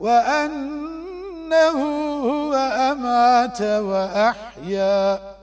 وأنه هو أمات وأحيا.